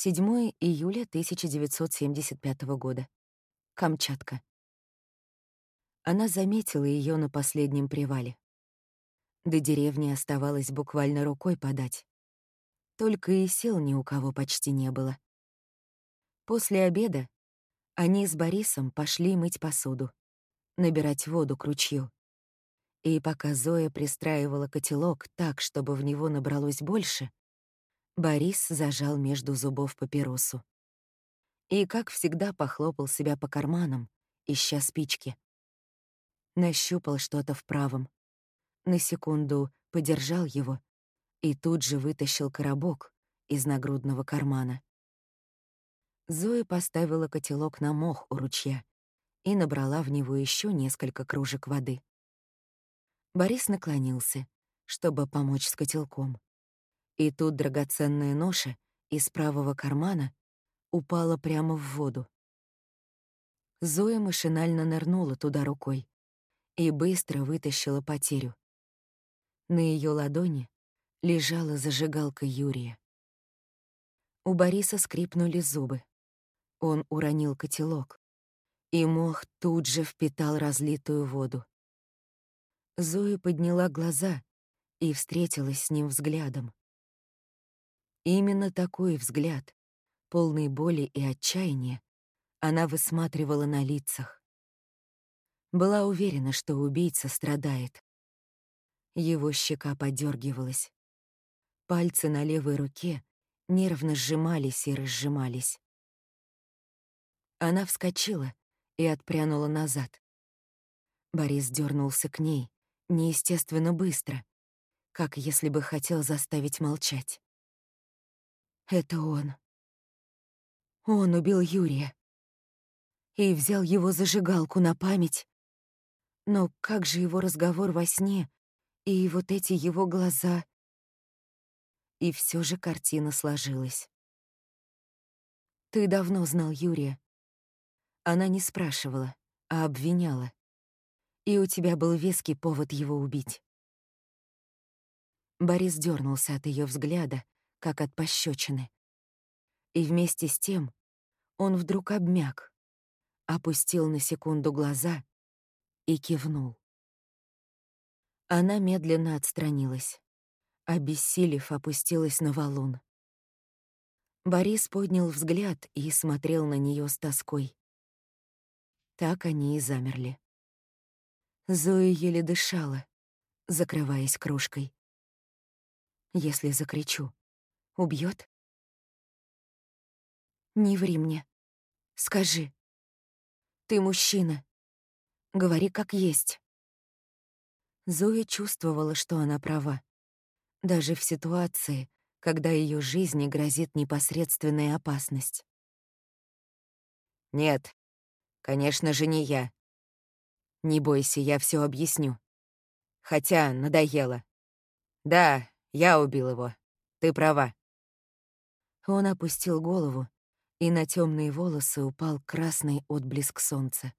7 июля 1975 года. Камчатка. Она заметила ее на последнем привале. До деревни оставалось буквально рукой подать. Только и сил ни у кого почти не было. После обеда они с Борисом пошли мыть посуду, набирать воду к ручью. И пока Зоя пристраивала котелок так, чтобы в него набралось больше, Борис зажал между зубов папиросу. И, как всегда, похлопал себя по карманам, ища спички. Нащупал что-то в правом. На секунду подержал его и тут же вытащил коробок из нагрудного кармана. Зоя поставила котелок на мох у ручья и набрала в него еще несколько кружек воды. Борис наклонился, чтобы помочь с котелком. И тут драгоценная ноша из правого кармана упала прямо в воду. Зоя машинально нырнула туда рукой и быстро вытащила потерю. На ее ладони лежала зажигалка Юрия. У Бориса скрипнули зубы. Он уронил котелок, и мох тут же впитал разлитую воду. Зоя подняла глаза и встретилась с ним взглядом. Именно такой взгляд, полный боли и отчаяния, она высматривала на лицах. Была уверена, что убийца страдает. Его щека подергивалась. Пальцы на левой руке нервно сжимались и разжимались. Она вскочила и отпрянула назад. Борис дернулся к ней, неестественно быстро, как если бы хотел заставить молчать. Это он. Он убил Юрия. И взял его зажигалку на память. Но как же его разговор во сне и вот эти его глаза? И все же картина сложилась. Ты давно знал Юрия. Она не спрашивала, а обвиняла. И у тебя был веский повод его убить. Борис дернулся от ее взгляда, как от пощечины. И вместе с тем он вдруг обмяк, опустил на секунду глаза и кивнул. Она медленно отстранилась, обессилев, опустилась на валун. Борис поднял взгляд и смотрел на нее с тоской. Так они и замерли. Зоя еле дышала, закрываясь кружкой. Если закричу, Убьет? Не ври мне. Скажи. Ты мужчина. Говори как есть. Зоя чувствовала, что она права. Даже в ситуации, когда ее жизни грозит непосредственная опасность. «Нет, конечно же, не я. Не бойся, я все объясню. Хотя надоело. Да, я убил его. Ты права. Он опустил голову, и на темные волосы упал красный отблеск солнца.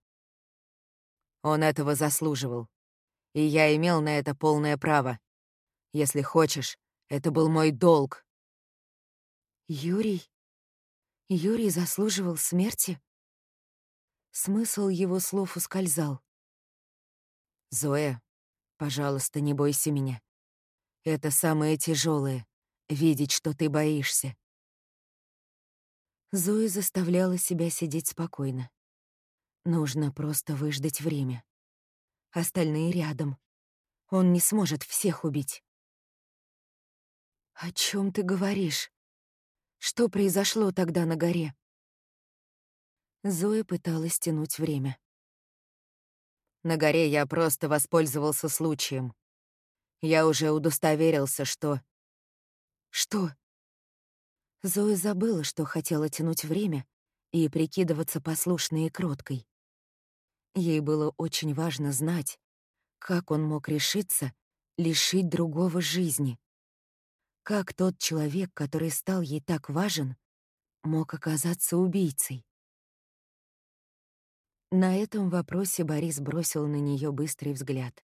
Он этого заслуживал. И я имел на это полное право. Если хочешь, это был мой долг. Юрий? Юрий заслуживал смерти? Смысл его слов ускользал. «Зоя, пожалуйста, не бойся меня. Это самое тяжелое — видеть, что ты боишься. Зои заставляла себя сидеть спокойно. Нужно просто выждать время. Остальные рядом. Он не сможет всех убить. «О чем ты говоришь? Что произошло тогда на горе?» Зоя пыталась тянуть время. «На горе я просто воспользовался случаем. Я уже удостоверился, что...» «Что?» Зоя забыла, что хотела тянуть время и прикидываться послушной и кроткой. Ей было очень важно знать, как он мог решиться лишить другого жизни. Как тот человек, который стал ей так важен, мог оказаться убийцей. На этом вопросе Борис бросил на нее быстрый взгляд.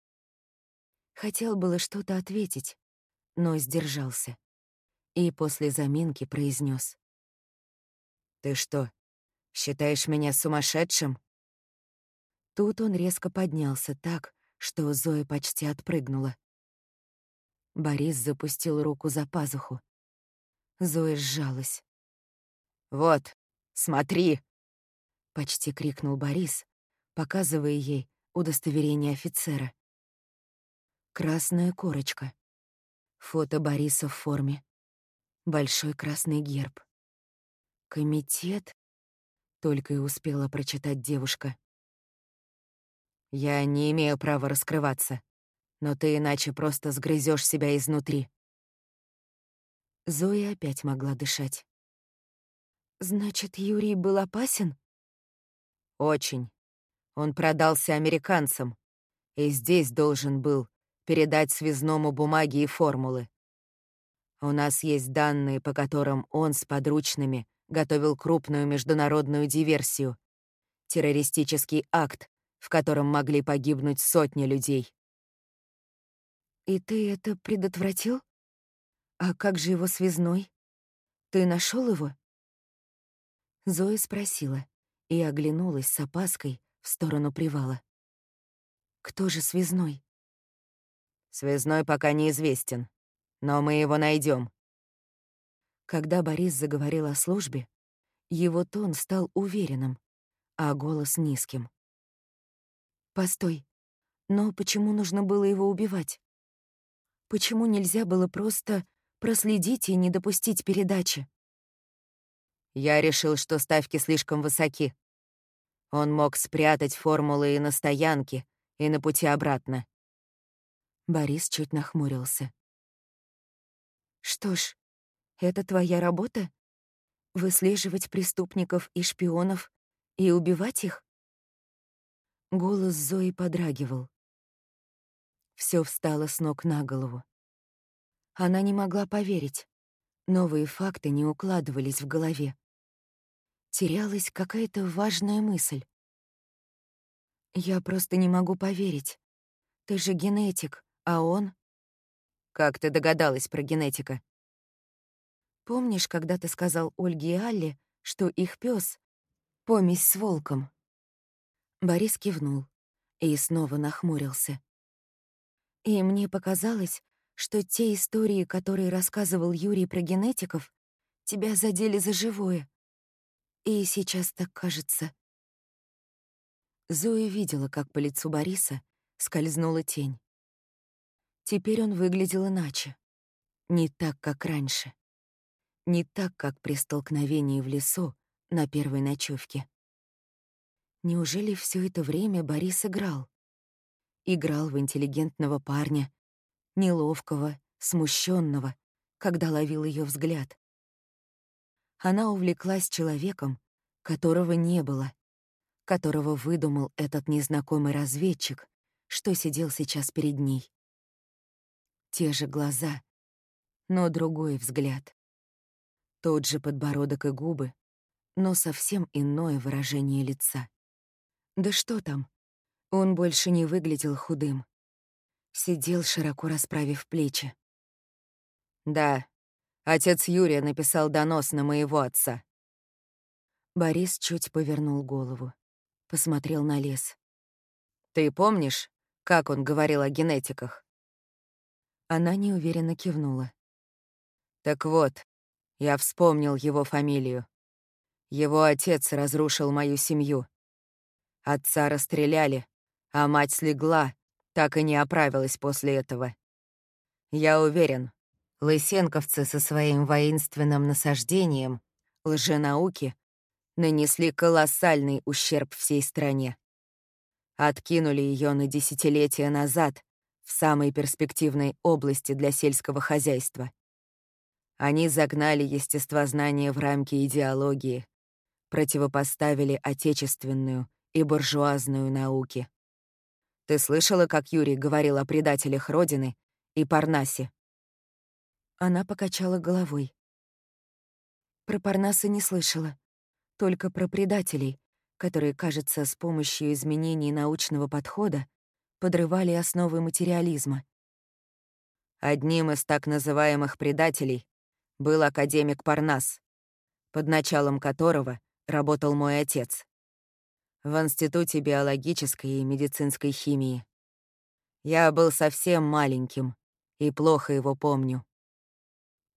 Хотел было что-то ответить, но сдержался и после заминки произнес: «Ты что, считаешь меня сумасшедшим?» Тут он резко поднялся так, что Зоя почти отпрыгнула. Борис запустил руку за пазуху. Зоя сжалась. «Вот, смотри!» — почти крикнул Борис, показывая ей удостоверение офицера. Красная корочка. Фото Бориса в форме. Большой красный герб. Комитет? Только и успела прочитать девушка. Я не имею права раскрываться, но ты иначе просто сгрызешь себя изнутри. Зоя опять могла дышать. Значит, Юрий был опасен? Очень. Он продался американцам, и здесь должен был передать связному бумаги и формулы. У нас есть данные, по которым он с подручными готовил крупную международную диверсию, террористический акт, в котором могли погибнуть сотни людей. «И ты это предотвратил? А как же его связной? Ты нашел его?» Зоя спросила и оглянулась с опаской в сторону привала. «Кто же связной?» Связной пока неизвестен, но мы его найдем. Когда Борис заговорил о службе, его тон стал уверенным, а голос низким. «Постой, но почему нужно было его убивать? Почему нельзя было просто проследить и не допустить передачи?» Я решил, что ставки слишком высоки. Он мог спрятать формулы и на стоянке, и на пути обратно. Борис чуть нахмурился. «Что ж, это твоя работа? Выслеживать преступников и шпионов и убивать их?» Голос Зои подрагивал. Все встало с ног на голову. Она не могла поверить. Новые факты не укладывались в голове. Терялась какая-то важная мысль. «Я просто не могу поверить. Ты же генетик, а он? Как ты догадалась про генетика? Помнишь, когда ты сказал Ольге и Алле, что их пес помесь с волком? Борис кивнул и снова нахмурился. И мне показалось, что те истории, которые рассказывал Юрий про генетиков, тебя задели за живое. И сейчас так кажется. Зоя видела, как по лицу Бориса скользнула тень. Теперь он выглядел иначе. Не так, как раньше. Не так, как при столкновении в лесу на первой ночевке. Неужели все это время Борис играл? Играл в интеллигентного парня, неловкого, смущенного, когда ловил ее взгляд. Она увлеклась человеком, которого не было, которого выдумал этот незнакомый разведчик, что сидел сейчас перед ней. Те же глаза, но другой взгляд. Тот же подбородок и губы, но совсем иное выражение лица. Да что там? Он больше не выглядел худым. Сидел, широко расправив плечи. «Да, отец Юрия написал донос на моего отца». Борис чуть повернул голову, посмотрел на лес. «Ты помнишь, как он говорил о генетиках?» Она неуверенно кивнула. «Так вот, я вспомнил его фамилию. Его отец разрушил мою семью. Отца расстреляли, а мать слегла, так и не оправилась после этого. Я уверен, лысенковцы со своим воинственным насаждением лженауки нанесли колоссальный ущерб всей стране. Откинули ее на десятилетия назад в самой перспективной области для сельского хозяйства. Они загнали естествознание в рамки идеологии, противопоставили отечественную и буржуазную науки. Ты слышала, как Юрий говорил о предателях Родины и Парнасе? Она покачала головой. Про Парнаса не слышала, только про предателей, которые, кажется, с помощью изменений научного подхода подрывали основы материализма. Одним из так называемых предателей был академик Парнас. под началом которого работал мой отец. В Институте биологической и медицинской химии. Я был совсем маленьким и плохо его помню.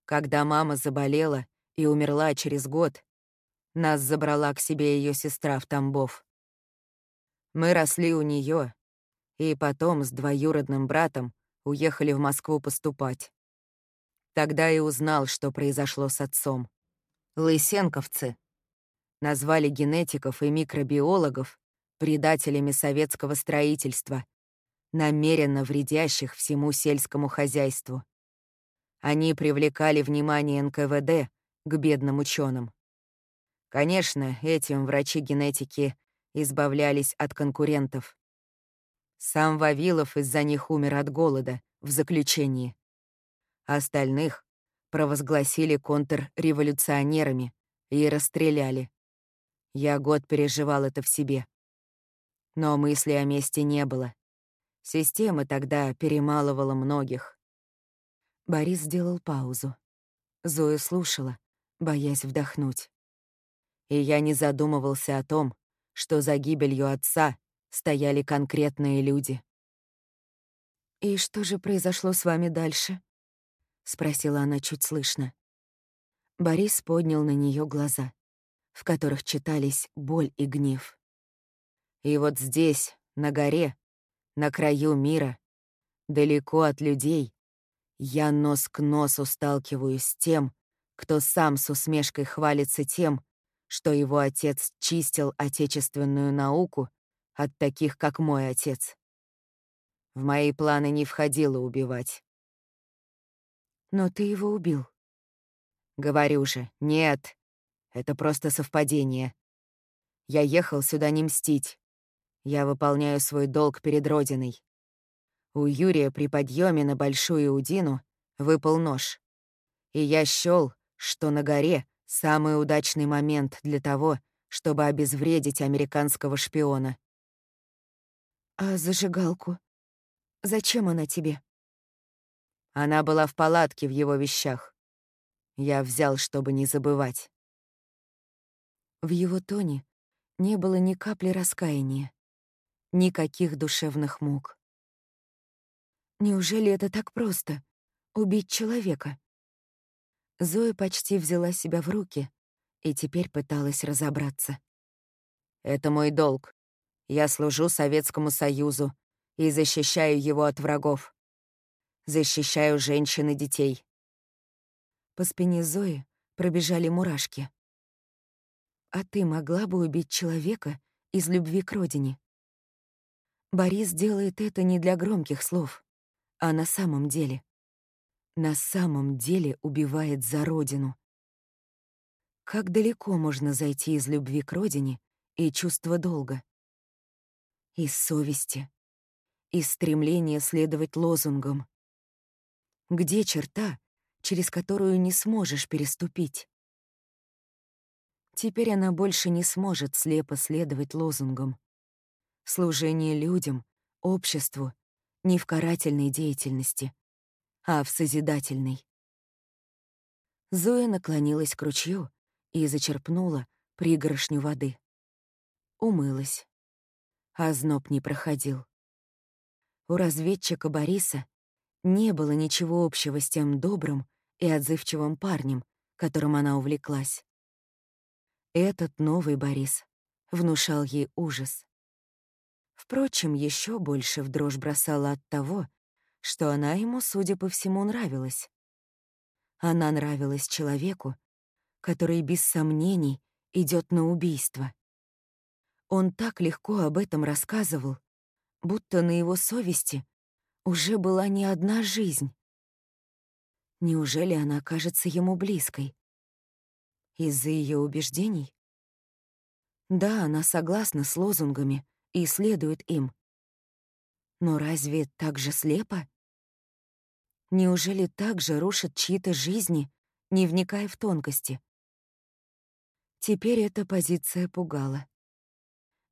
Когда мама заболела и умерла через год, нас забрала к себе ее сестра в Тамбов. Мы росли у нее, и потом с двоюродным братом уехали в Москву поступать. Тогда и узнал, что произошло с отцом. Лысенковцы назвали генетиков и микробиологов предателями советского строительства, намеренно вредящих всему сельскому хозяйству. Они привлекали внимание НКВД к бедным ученым. Конечно, этим врачи генетики избавлялись от конкурентов. Сам Вавилов из-за них умер от голода в заключении. Остальных провозгласили контрреволюционерами и расстреляли. Я год переживал это в себе. Но мысли о мести не было. Система тогда перемалывала многих. Борис сделал паузу. Зоя слушала, боясь вдохнуть. И я не задумывался о том, что за гибелью отца стояли конкретные люди. «И что же произошло с вами дальше?» — спросила она чуть слышно. Борис поднял на нее глаза, в которых читались боль и гнев. «И вот здесь, на горе, на краю мира, далеко от людей, я нос к носу сталкиваюсь с тем, кто сам с усмешкой хвалится тем, что его отец чистил отечественную науку от таких, как мой отец. В мои планы не входило убивать. Но ты его убил. Говорю же, нет, это просто совпадение. Я ехал сюда не мстить. Я выполняю свой долг перед Родиной. У Юрия при подъеме на Большую Удину выпал нож. И я счёл, что на горе самый удачный момент для того, чтобы обезвредить американского шпиона. «А зажигалку? Зачем она тебе?» Она была в палатке в его вещах. Я взял, чтобы не забывать. В его тоне не было ни капли раскаяния, никаких душевных мук. Неужели это так просто — убить человека? Зоя почти взяла себя в руки и теперь пыталась разобраться. «Это мой долг. Я служу Советскому Союзу и защищаю его от врагов. Защищаю женщин и детей». По спине Зои пробежали мурашки. «А ты могла бы убить человека из любви к родине?» Борис делает это не для громких слов а на самом деле, на самом деле убивает за родину. Как далеко можно зайти из любви к родине и чувства долга? Из совести, из стремления следовать лозунгам. Где черта, через которую не сможешь переступить? Теперь она больше не сможет слепо следовать лозунгам. Служение людям, обществу не в карательной деятельности, а в созидательной. Зоя наклонилась к ручью и зачерпнула пригоршню воды. Умылась. А зноб не проходил. У разведчика Бориса не было ничего общего с тем добрым и отзывчивым парнем, которым она увлеклась. Этот новый Борис внушал ей ужас. Впрочем, еще больше в дрожь бросала от того, что она ему, судя по всему, нравилась. Она нравилась человеку, который без сомнений идет на убийство. Он так легко об этом рассказывал, будто на его совести уже была не одна жизнь. Неужели она окажется ему близкой? Из-за ее убеждений? Да, она согласна с лозунгами, и следует им. Но разве так же слепо? Неужели так же рушат чьи-то жизни, не вникая в тонкости? Теперь эта позиция пугала.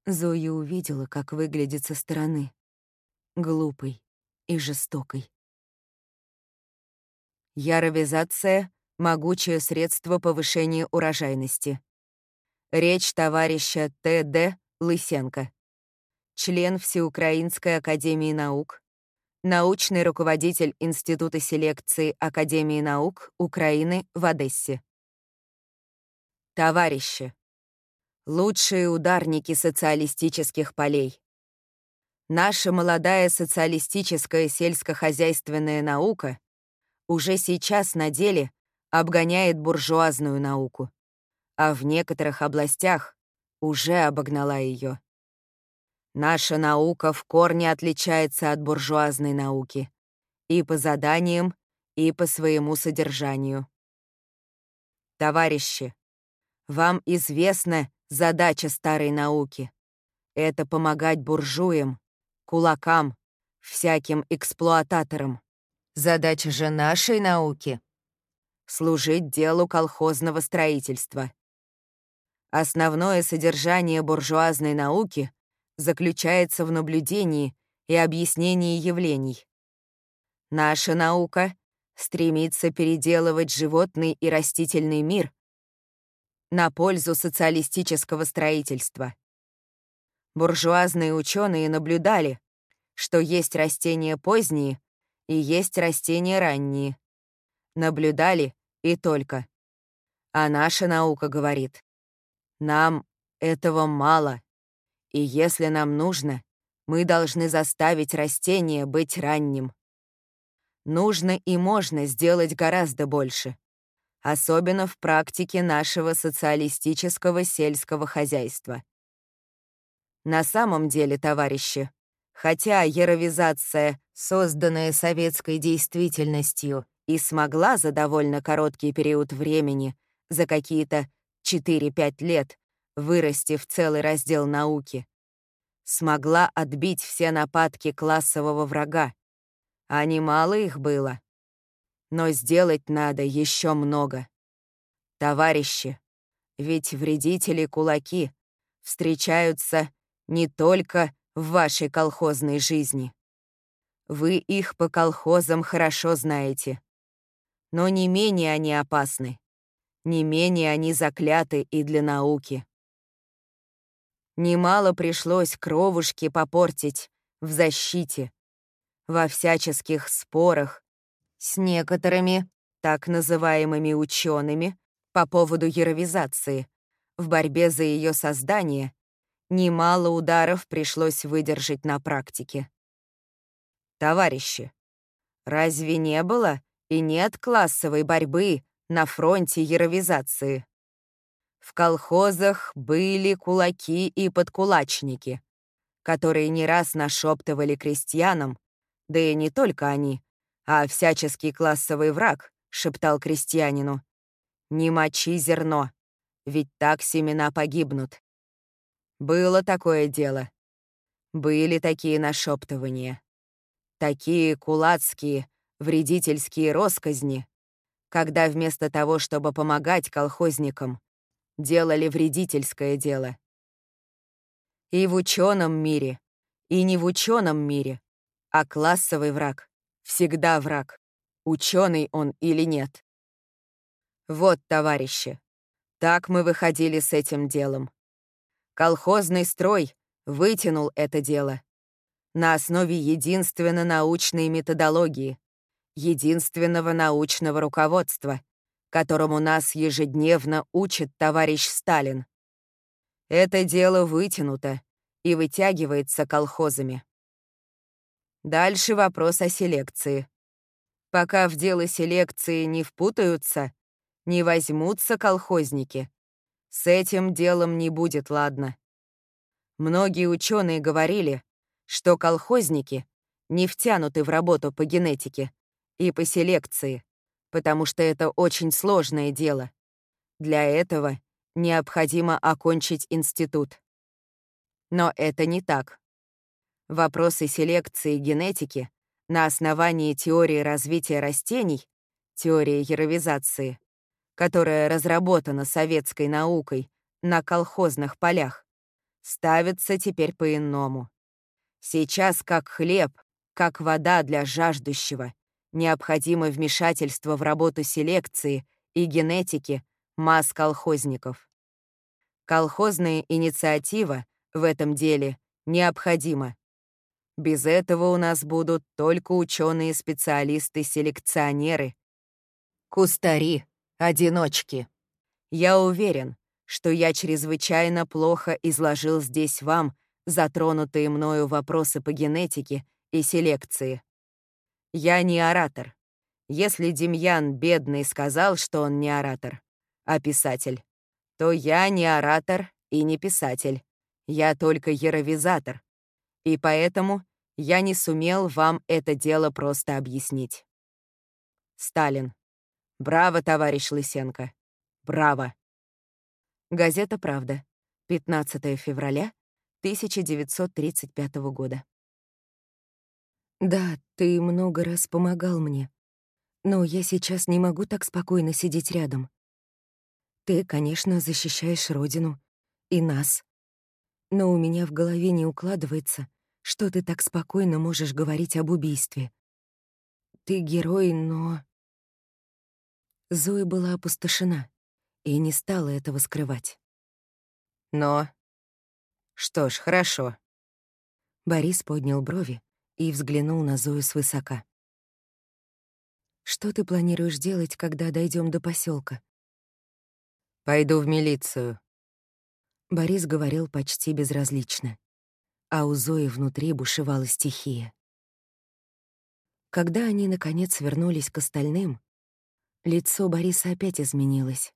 Зоя увидела, как выглядит со стороны. Глупой и жестокой. Яровизация могучее средство повышения урожайности. Речь товарища Т.Д. Лысенко. Член Всеукраинской академии наук, научный руководитель Института селекции Академии наук Украины в Одессе. Товарищи, лучшие ударники социалистических полей. Наша молодая социалистическая сельскохозяйственная наука уже сейчас на деле обгоняет буржуазную науку, а в некоторых областях уже обогнала ее. Наша наука в корне отличается от буржуазной науки и по заданиям, и по своему содержанию. Товарищи, вам известна задача старой науки. Это помогать буржуям, кулакам, всяким эксплуататорам. Задача же нашей науки — служить делу колхозного строительства. Основное содержание буржуазной науки заключается в наблюдении и объяснении явлений. Наша наука стремится переделывать животный и растительный мир на пользу социалистического строительства. Буржуазные ученые наблюдали, что есть растения поздние и есть растения ранние. Наблюдали и только. А наша наука говорит, нам этого мало, и если нам нужно, мы должны заставить растение быть ранним. Нужно и можно сделать гораздо больше особенно в практике нашего социалистического сельского хозяйства. На самом деле, товарищи, хотя яровизация, созданная советской действительностью, и смогла за довольно короткий период времени, за какие-то 4-5 лет, вырасти в целый раздел науки, смогла отбить все нападки классового врага, а немало их было. Но сделать надо еще много. Товарищи, ведь вредители-кулаки встречаются не только в вашей колхозной жизни. Вы их по колхозам хорошо знаете. Но не менее они опасны, не менее они закляты и для науки. Немало пришлось кровушки попортить в защите, во всяческих спорах, с некоторыми так называемыми учеными по поводу яровизации. В борьбе за ее создание немало ударов пришлось выдержать на практике. Товарищи, разве не было и нет классовой борьбы на фронте яровизации? В колхозах были кулаки и подкулачники, которые не раз нашептывали крестьянам, да и не только они, а всяческий классовый враг шептал крестьянину. «Не мочи зерно, ведь так семена погибнут». Было такое дело. Были такие нашептывания. Такие кулацкие, вредительские росказни, когда вместо того, чтобы помогать колхозникам, делали вредительское дело. И в ученом мире, и не в ученом мире, а классовый враг всегда враг, ученый он или нет. Вот, товарищи, так мы выходили с этим делом. Колхозный строй вытянул это дело на основе единственно научной методологии, единственного научного руководства, которому нас ежедневно учит товарищ Сталин. Это дело вытянуто и вытягивается колхозами. Дальше вопрос о селекции. Пока в дело селекции не впутаются, не возьмутся колхозники, с этим делом не будет ладно. Многие ученые говорили, что колхозники не втянуты в работу по генетике и по селекции, потому что это очень сложное дело. Для этого необходимо окончить институт. Но это не так. Вопросы селекции и генетики на основании теории развития растений, теории яровизации, которая разработана советской наукой на колхозных полях, ставятся теперь по-иному. Сейчас как хлеб, как вода для жаждущего, необходимо вмешательство в работу селекции и генетики масс колхозников. Колхозная инициатива в этом деле необходима. Без этого у нас будут только ученые-специалисты-селекционеры, кустари, одиночки. Я уверен, что я чрезвычайно плохо изложил здесь вам затронутые мною вопросы по генетике и селекции. Я не оратор. Если Демьян бедный сказал, что он не оратор, а писатель, то я не оратор и не писатель. Я только яровизатор. И поэтому я не сумел вам это дело просто объяснить. Сталин. Браво, товарищ Лысенко. Браво. Газета «Правда», 15 февраля 1935 года. «Да, ты много раз помогал мне, но я сейчас не могу так спокойно сидеть рядом. Ты, конечно, защищаешь Родину и нас, но у меня в голове не укладывается, что ты так спокойно можешь говорить об убийстве. Ты герой, но...» Зоя была опустошена и не стала этого скрывать. Но... Что ж, хорошо. Борис поднял брови и взглянул на Зою свысока. «Что ты планируешь делать, когда дойдем до поселка? «Пойду в милицию». Борис говорил почти безразлично, а у Зои внутри бушевала стихия. Когда они, наконец, вернулись к остальным, лицо Бориса опять изменилось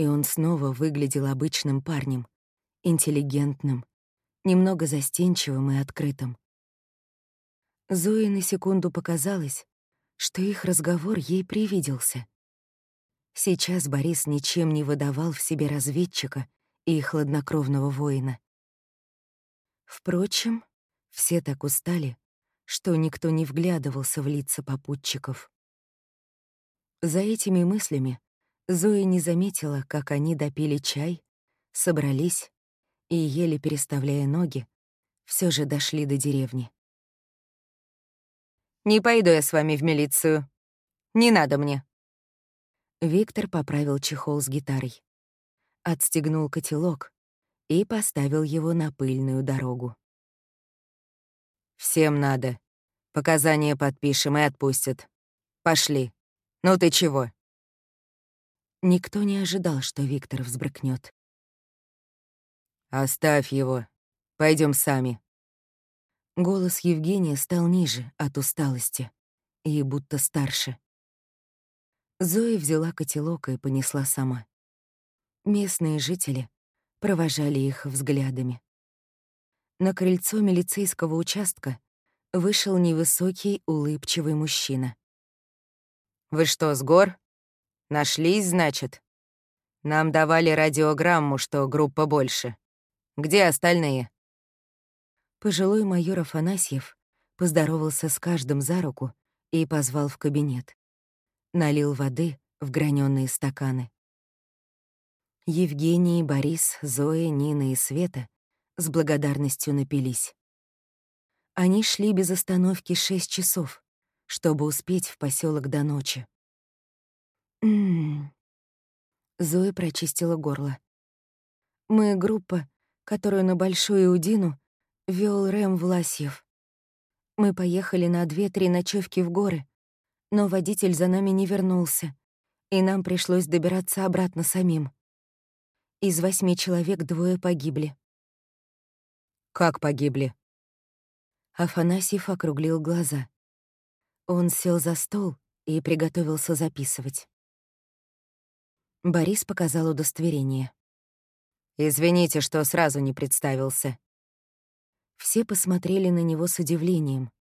и он снова выглядел обычным парнем, интеллигентным, немного застенчивым и открытым. Зои на секунду показалось, что их разговор ей привиделся. Сейчас Борис ничем не выдавал в себе разведчика и хладнокровного воина. Впрочем, все так устали, что никто не вглядывался в лица попутчиков. За этими мыслями Зоя не заметила, как они допили чай, собрались и, еле переставляя ноги, все же дошли до деревни. «Не пойду я с вами в милицию. Не надо мне». Виктор поправил чехол с гитарой, отстегнул котелок и поставил его на пыльную дорогу. «Всем надо. Показания подпишем и отпустят. Пошли. Ну ты чего?» Никто не ожидал, что Виктор взбрыкнет. «Оставь его. Пойдем сами». Голос Евгения стал ниже от усталости и будто старше. Зоя взяла котелок и понесла сама. Местные жители провожали их взглядами. На крыльцо милицейского участка вышел невысокий, улыбчивый мужчина. «Вы что, с гор?» Нашлись, значит? Нам давали радиограмму, что группа больше. Где остальные? Пожилой майор Афанасьев поздоровался с каждым за руку и позвал в кабинет. Налил воды в граненые стаканы. Евгений, Борис, Зоя, Нина и Света с благодарностью напились. Они шли без остановки шесть часов, чтобы успеть в поселок до ночи. М-м. Зоя прочистила горло. Мы группа, которую на Большую Удину вел Рэм Власьев. Мы поехали на две-три ночевки в горы, но водитель за нами не вернулся, и нам пришлось добираться обратно самим. Из восьми человек двое погибли. «Как погибли?» Афанасьев округлил глаза. Он сел за стол и приготовился записывать. Борис показал удостоверение. «Извините, что сразу не представился». Все посмотрели на него с удивлением.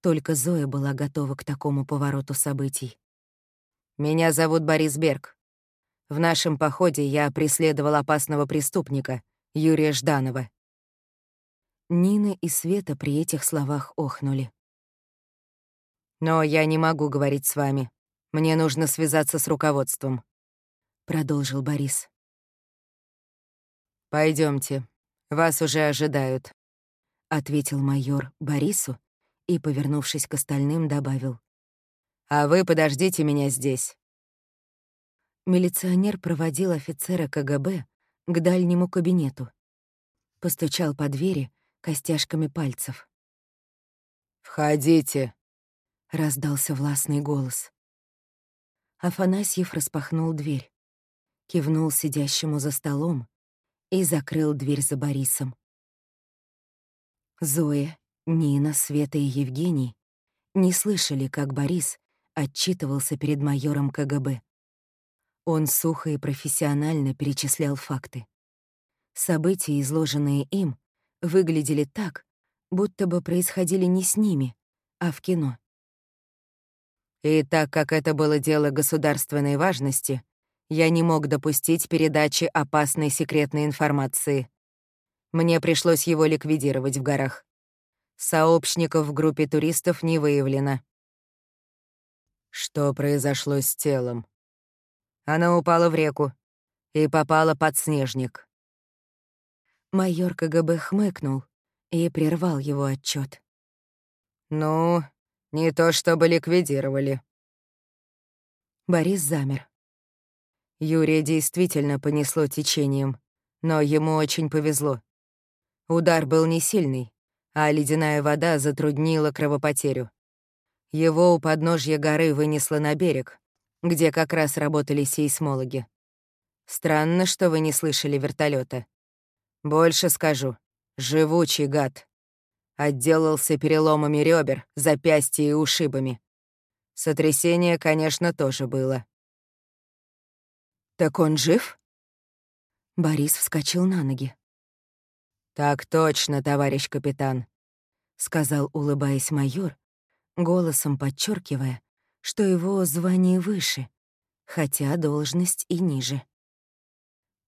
Только Зоя была готова к такому повороту событий. «Меня зовут Борис Берг. В нашем походе я преследовал опасного преступника, Юрия Жданова». Нина и Света при этих словах охнули. «Но я не могу говорить с вами. Мне нужно связаться с руководством продолжил Борис. Пойдемте, вас уже ожидают, ответил майор Борису и, повернувшись к остальным, добавил. А вы подождите меня здесь. Милиционер проводил офицера КГБ к дальнему кабинету. Постучал по двери костяшками пальцев. «Входите», — раздался властный голос. Афанасьев распахнул дверь, кивнул сидящему за столом и закрыл дверь за Борисом. Зоя, Нина, Света и Евгений не слышали, как Борис отчитывался перед майором КГБ. Он сухо и профессионально перечислял факты. События, изложенные им, выглядели так, будто бы происходили не с ними, а в кино. И так как это было дело государственной важности, я не мог допустить передачи опасной секретной информации. Мне пришлось его ликвидировать в горах. Сообщников в группе туристов не выявлено. Что произошло с телом? Она упала в реку и попала под снежник. Майор КГБ хмыкнул и прервал его отчет. «Ну, не то чтобы ликвидировали. Борис замер. Юрия действительно понесло течением, но ему очень повезло. Удар был не сильный, а ледяная вода затруднила кровопотерю. Его у подножья горы вынесло на берег, где как раз работали сейсмологи. Странно, что вы не слышали вертолета. Больше скажу. Живучий гад отделался переломами ребер, запястья и ушибами. Сотрясение, конечно, тоже было. «Так он жив?» Борис вскочил на ноги. «Так точно, товарищ капитан», — сказал, улыбаясь майор, голосом подчеркивая, что его звание выше, хотя должность и ниже.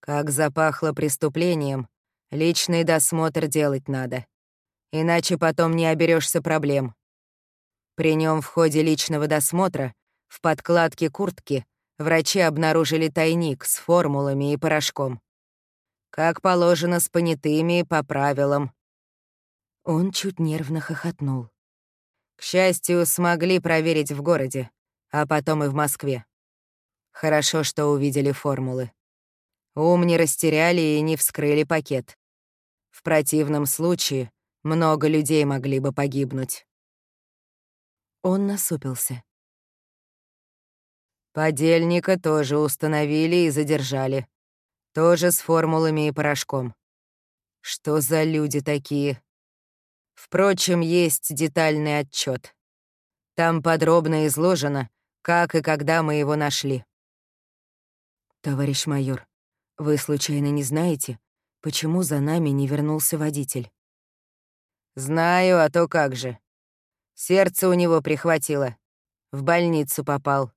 «Как запахло преступлением, личный досмотр делать надо иначе потом не оберешься проблем. При нем в ходе личного досмотра в подкладке куртки врачи обнаружили тайник с формулами и порошком. Как положено с понятыми по правилам. Он чуть нервно хохотнул. К счастью, смогли проверить в городе, а потом и в Москве. Хорошо, что увидели формулы. Ум не растеряли и не вскрыли пакет. В противном случае много людей могли бы погибнуть. Он насупился. Подельника тоже установили и задержали. Тоже с формулами и порошком. Что за люди такие? Впрочем, есть детальный отчет. Там подробно изложено, как и когда мы его нашли. Товарищ майор, вы случайно не знаете, почему за нами не вернулся водитель? «Знаю, а то как же. Сердце у него прихватило. В больницу попал.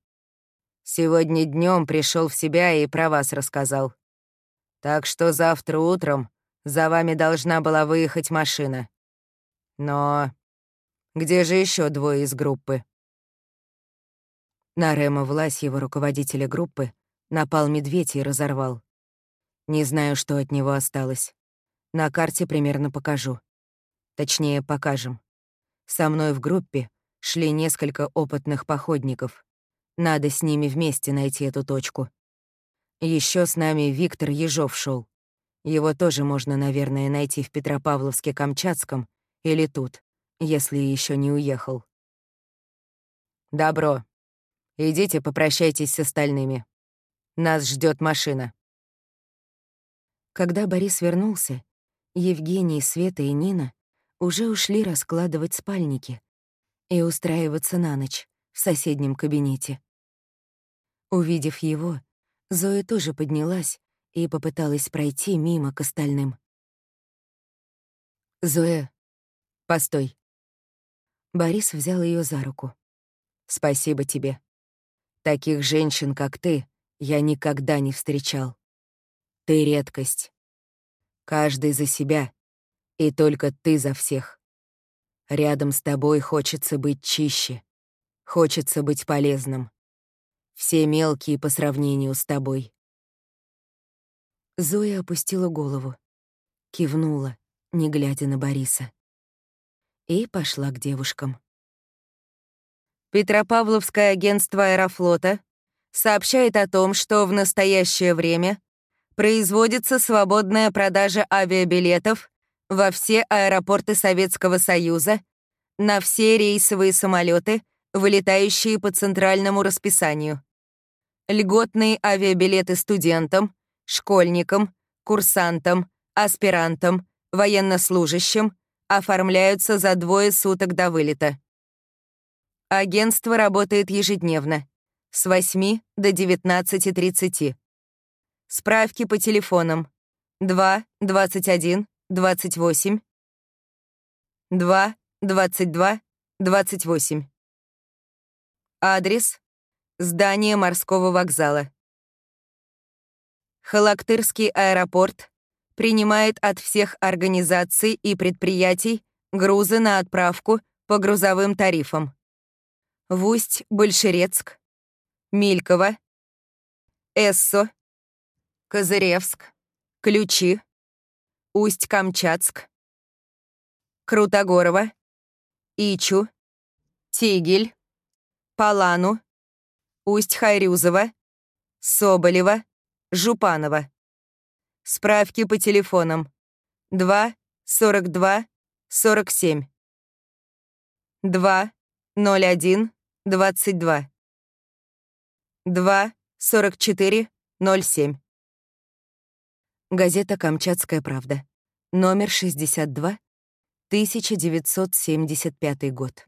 Сегодня днем пришел в себя и про вас рассказал. Так что завтра утром за вами должна была выехать машина. Но где же еще двое из группы?» На Рема Власьева, руководителя группы, напал медведь и разорвал. Не знаю, что от него осталось. На карте примерно покажу. Точнее, покажем. Со мной в группе шли несколько опытных походников. Надо с ними вместе найти эту точку. Еще с нами Виктор Ежов шел. Его тоже можно, наверное, найти в Петропавловске-Камчатском или тут, если еще не уехал. Добро. Идите попрощайтесь с остальными. Нас ждет машина. Когда Борис вернулся, Евгений, Света и Нина уже ушли раскладывать спальники и устраиваться на ночь в соседнем кабинете. Увидев его, Зоя тоже поднялась и попыталась пройти мимо к остальным. «Зоя, постой». Борис взял ее за руку. «Спасибо тебе. Таких женщин, как ты, я никогда не встречал. Ты редкость. Каждый за себя и только ты за всех. Рядом с тобой хочется быть чище. Хочется быть полезным. Все мелкие по сравнению с тобой. Зоя опустила голову, кивнула, не глядя на Бориса. И пошла к девушкам. «Петропавловское агентство аэрофлота. сообщает о том, что в настоящее время производится свободная продажа авиабилетов во все аэропорты Советского Союза на все рейсовые самолеты, вылетающие по центральному расписанию. Льготные авиабилеты студентам, школьникам, курсантам, аспирантам, военнослужащим оформляются за двое суток до вылета. Агентство работает ежедневно с 8 до 19.30. Справки по телефонам 2 21 28 2 22 28. Адрес — здание морского вокзала. Халактырский аэропорт принимает от всех организаций и предприятий грузы на отправку по грузовым тарифам. В Усть-Большерецк, Мильково, Эссо, Козыревск, Ключи, Усть-Камчатск, Крутогорово, Ичу, Тигель, Палану, Усть-Хайрюзово, Соболево, Жупаново. Справки по телефонам. 2 42 47 2 01 22 2 44 07 Газета «Камчатская правда». Номер 62, 1975 год.